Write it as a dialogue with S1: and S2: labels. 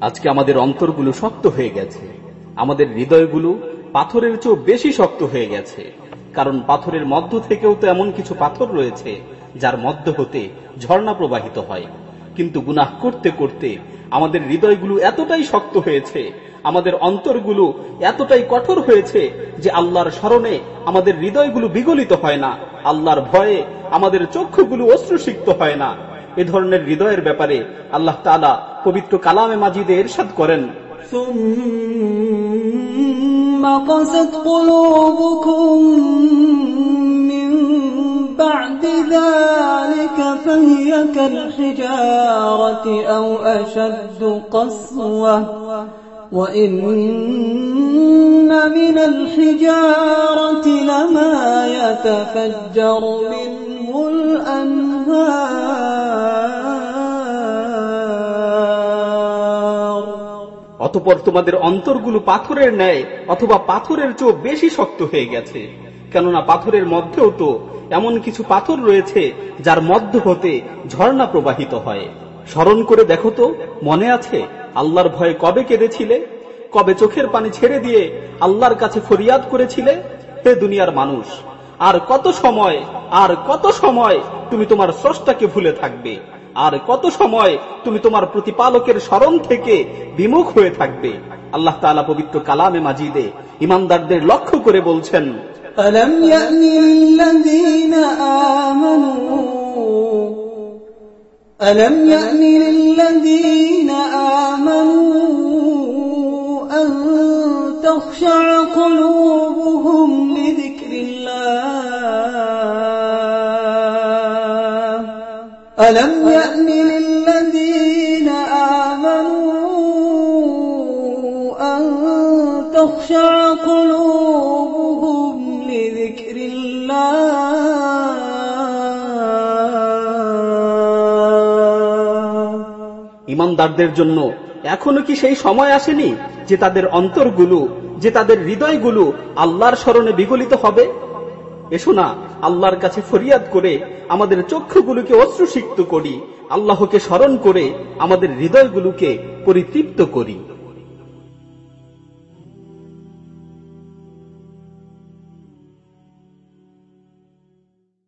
S1: আজকে আমাদের অন্তরগুলো শক্ত হয়ে গেছে। আমাদের হৃদয়গুলো পাথরের চেয়েও বেশি শক্ত হয়ে গেছে। কারণ পাথরের মধ্য থেকেও তো এমন কিছু পাথর রয়েছে, যার মধ্য হতে ঝর্ণা প্রবাহিত হয়। কিন্তু গুনাহ করতে করতে আমাদের হৃদয়গুলো এতটাই শক্ত হয়েছে, আমাদের অন্তরগুলো এতটাই কঠোর হয়েছে যে আল্লাহর স্মরণে আমাদের হৃদয়গুলো বিগলিত হয় না, আল্লাহর ভয়ে আমাদের চক্ষুগুলো অশ্রুসিক্ত হয় না। এ ধরনের হৃদয়ের ব্যাপারে আল্লাহ তালা পবিত্র কালামে মাজিদে এরশাদ করেন
S2: ثم قست قلوبكم من بعد ذلك فهي كالحجارة أو أشد قسوة وإن من الحجارة لما يتفجر منه
S1: অতপর তোমাদের অন্তরগুলো পাথরের ন্যায় অথবা পাথরের চেয়েও বেশি শক্ত হয়ে গেছে। কেননা পাথরের মধ্যেও তো এমন কিছু পাথর রয়েছে যার মধ্য হতে ঝর্ণা প্রবাহিত হয়। স্মরণ করে দেখো তো, মনে আছে, আল্লাহর ভয়ে কবে কেঁদেছিলে? কবে চোখের পানি ছেড়ে দিয়ে আল্লাহর কাছে ফরিয়াদ করেছিলে? হে দুনিয়ার মানুষ, আর কত সময়, আর কত সময় তুমি তোমার স্রষ্টাকে ভুলে থাকবে? আর কত সময় তুমি তোমার প্রতিপালকের স্মরণ থেকে বিমুখ হয়ে থাকবে আল্লাহ তাআলা পবিত্র কালামে মাজিদে ইমানদারদের লক্ষ্য করে বলছেন
S2: ألم يأن للذين آمنوا ألم يأن للذين آمنوا أن تخشع قلوبهم لذكر الله ألم يأن للذين آمنوا أن تخشع قلوبهم لذكر الله
S1: ইমানদারদের জন্য এখনো কি সেই সময় আসেনি যে তাদের অন্তরগুলো যে তাদের হৃদয়গুলো আল্লাহর স্মরণে বিগলিত হবে এসো না, আল্লাহর কাছে ফরিয়াদ করে আমাদের চক্ষুগুলোকে অশ্রুসিক্ত করি, আল্লাহকে স্মরণ করে আমাদের হৃদয়গুলোকে পরিতৃপ্ত করি।